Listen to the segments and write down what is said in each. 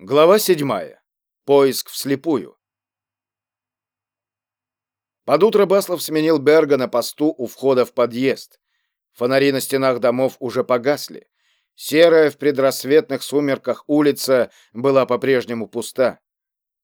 Глава 7. Поиск вслепую. Под утро Баслов сменил Берга на посту у входа в подъезд. Фонари на стенах домов уже погасли. Серая в предрассветных сумерках улица была по-прежнему пуста.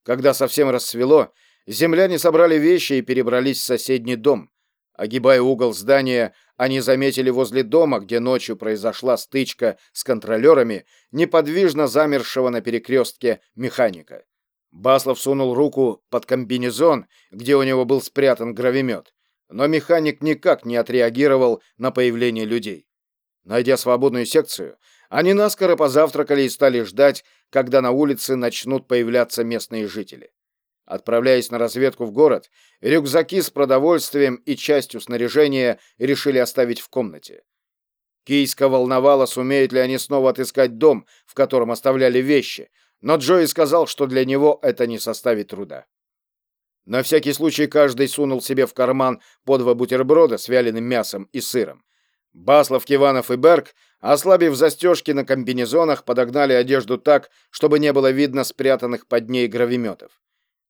Когда совсем рассвело, земляне собрали вещи и перебрались в соседний дом. Огибая угол здания, они заметили возле дома, где ночью произошла стычка с контролерами, неподвижно замершего на перекрестке механика. Баслов сунул руку под комбинезон, где у него был спрятан гравимет, но механик никак не отреагировал на появление людей. Найдя свободную секцию, они наскоро позавтракали и стали ждать, когда на улице начнут появляться местные жители. Отправляясь на разведку в город, рюкзаки с продовольствием и частью снаряжения решили оставить в комнате. Кийска волновало, сумеют ли они снова отыскать дом, в котором оставляли вещи, но Джои сказал, что для него это не составит труда. На всякий случай каждый сунул себе в карман по два бутерброда с вяленым мясом и сыром. Баслов, Киванов и Берг, ослабив застежки на комбинезонах, подогнали одежду так, чтобы не было видно спрятанных под ней гравиметов.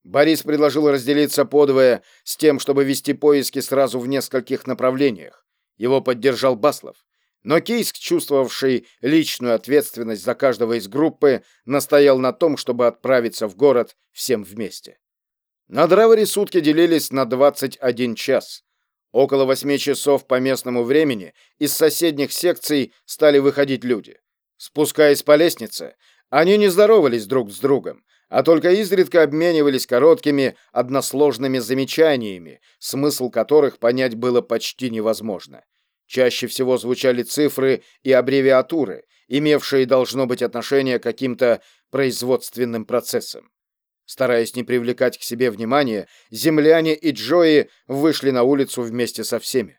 Борис предложил разделиться подвое с тем, чтобы вести поиски сразу в нескольких направлениях. Его поддержал Баслов. Но Кейск, чувствовавший личную ответственность за каждого из группы, настоял на том, чтобы отправиться в город всем вместе. На Драворе сутки делились на 21 час. Около восьми часов по местному времени из соседних секций стали выходить люди. Спускаясь по лестнице, они не здоровались друг с другом, а только изредка обменивались короткими односложными замечаниями, смысл которых понять было почти невозможно. Чаще всего звучали цифры и аббревиатуры, имевшие, должно быть, отношение к каким-то производственным процессам. Стараясь не привлекать к себе внимания, земляне и Джои вышли на улицу вместе со всеми.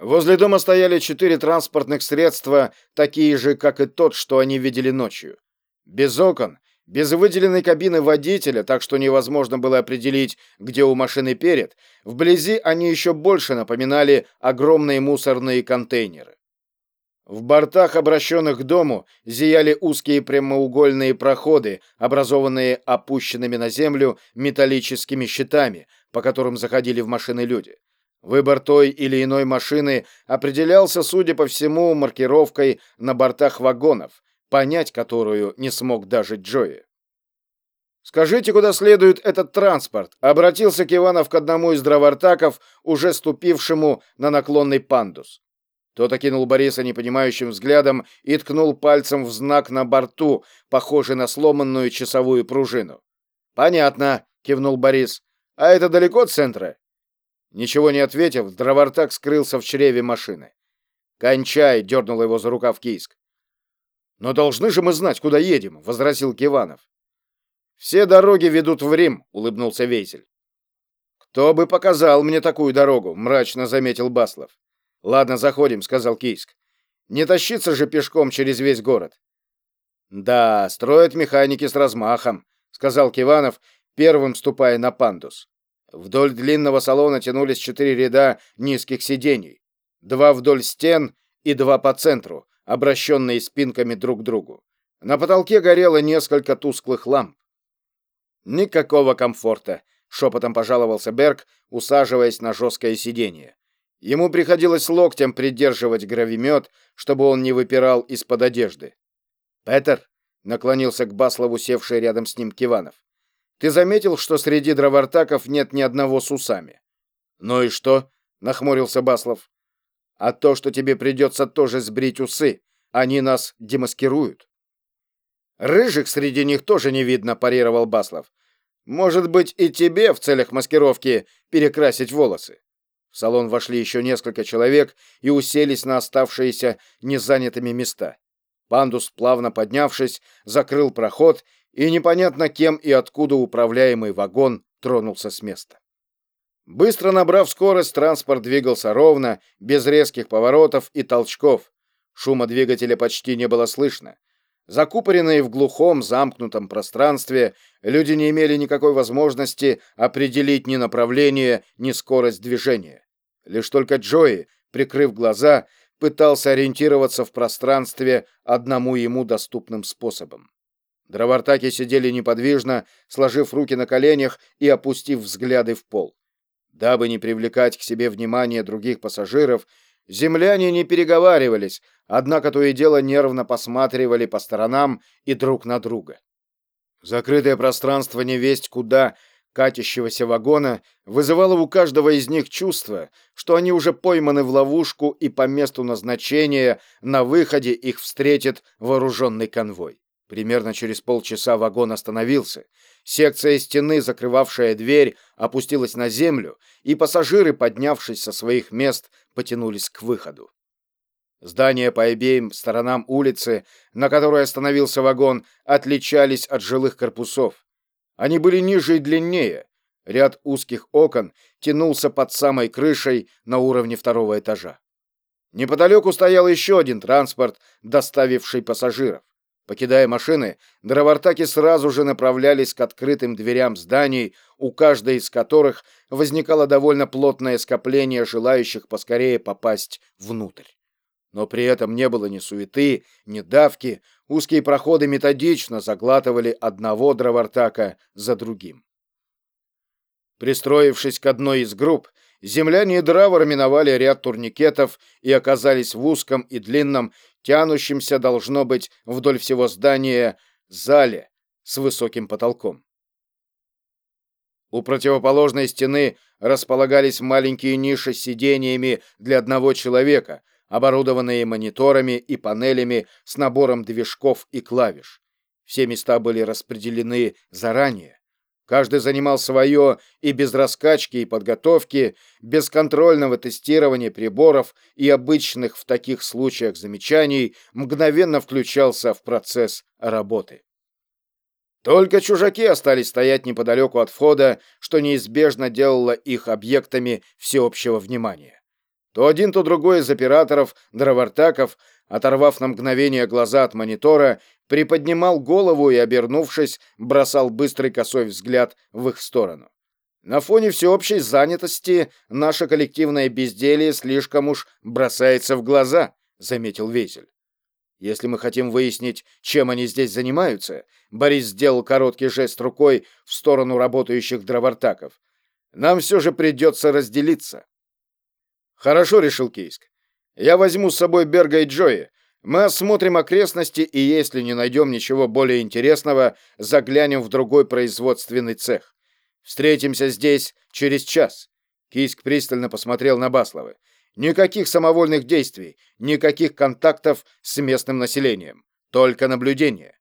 Возле дома стояли четыре транспортных средства, такие же, как и тот, что они видели ночью. Без окон без выделенной кабины водителя, так что невозможно было определить, где у машины перед, вблизи они еще больше напоминали огромные мусорные контейнеры. В бортах, обращенных к дому, зияли узкие прямоугольные проходы, образованные опущенными на землю металлическими щитами, по которым заходили в машины люди. Выбор той или иной машины определялся, судя по всему, маркировкой на бортах вагонов, понять которую не смог даже Джои. «Скажите, куда следует этот транспорт?» — обратился Киванов к одному из дровартаков, уже ступившему на наклонный пандус. Тот окинул Бориса непонимающим взглядом и ткнул пальцем в знак на борту, похожий на сломанную часовую пружину. «Понятно», — кивнул Борис. «А это далеко от центра?» Ничего не ответив, дровартак скрылся в чреве машины. «Кончай!» — дернул его за рукав Кийск. «Но должны же мы знать, куда едем», — возразил Киванов. «Все дороги ведут в Рим», — улыбнулся Вейсель. «Кто бы показал мне такую дорогу?» — мрачно заметил Баслов. «Ладно, заходим», — сказал Кийск. «Не тащиться же пешком через весь город». «Да, строят механики с размахом», — сказал Киванов, первым ступая на пандус. Вдоль длинного салона тянулись четыре ряда низких сидений. Два вдоль стен и два по центру, обращенные спинками друг к другу. На потолке горело несколько тусклых ламп. Никакого комфорта, шепотом пожаловался Берг, усаживаясь на жесткое сиденье. Ему приходилось локтем придерживать гравимет, чтобы он не выпирал из-под одежды. «Петер», — наклонился к Баслову севший рядом с ним Киванов, — «ты заметил, что среди дровартаков нет ни одного с усами?» «Ну и что?» — нахмурился Баслов а то, что тебе придется тоже сбрить усы. Они нас демаскируют. Рыжих среди них тоже не видно, парировал Баслов. Может быть, и тебе в целях маскировки перекрасить волосы. В салон вошли еще несколько человек и уселись на оставшиеся незанятыми места. Пандус, плавно поднявшись, закрыл проход, и непонятно кем и откуда управляемый вагон тронулся с места. Быстро набрав скорость, транспорт двигался ровно, без резких поворотов и толчков. Шума двигателя почти не было слышно. Закупоренные в глухом, замкнутом пространстве, люди не имели никакой возможности определить ни направление, ни скорость движения. Лишь только Джои, прикрыв глаза, пытался ориентироваться в пространстве одному ему доступным способом. Дровартаки сидели неподвижно, сложив руки на коленях и опустив взгляды в пол. Дабы не привлекать к себе внимание других пассажиров, земляне не переговаривались, однако то и дело нервно посматривали по сторонам и друг на друга. Закрытое пространство невесть куда катящегося вагона вызывало у каждого из них чувство, что они уже пойманы в ловушку и по месту назначения на выходе их встретит вооруженный конвой. Примерно через полчаса вагон остановился. Секция стены, закрывавшая дверь, опустилась на землю, и пассажиры, поднявшись со своих мест, потянулись к выходу. Здания по обеим сторонам улицы, на которой остановился вагон, отличались от жилых корпусов. Они были ниже и длиннее. Ряд узких окон тянулся под самой крышей на уровне второго этажа. Неподалеку стоял еще один транспорт, доставивший пассажиров. Покидая машины, дровартаки сразу же направлялись к открытым дверям зданий, у каждой из которых возникало довольно плотное скопление желающих поскорее попасть внутрь. Но при этом не было ни суеты, ни давки, узкие проходы методично заглатывали одного дровартака за другим. Пристроившись к одной из групп, земляне и дравор миновали ряд турникетов и оказались в узком и длинном тянущемся, должно быть, вдоль всего здания зале с высоким потолком. У противоположной стены располагались маленькие ниши с сидениями для одного человека, оборудованные мониторами и панелями с набором движков и клавиш. Все места были распределены заранее. Каждый занимал свое и без раскачки и подготовки, без контрольного тестирования приборов и обычных в таких случаях замечаний мгновенно включался в процесс работы. Только чужаки остались стоять неподалеку от входа, что неизбежно делало их объектами всеобщего внимания. То один, то другой из операторов, дровартаков, оторвав на мгновение глаза от монитора, приподнимал голову и, обернувшись, бросал быстрый косой взгляд в их сторону. На фоне всеобщей занятости наше коллективное безделье слишком уж бросается в глаза, заметил Везель. Если мы хотим выяснить, чем они здесь занимаются, Борис сделал короткий жест рукой в сторону работающих дровартаков. Нам все же придется разделиться. Хорошо, решил Кейск. Я возьму с собой Берга и Джои, мы осмотрим окрестности и, если не найдем ничего более интересного, заглянем в другой производственный цех. Встретимся здесь через час. Киск пристально посмотрел на Баслова. Никаких самовольных действий, никаких контактов с местным населением, только наблюдение.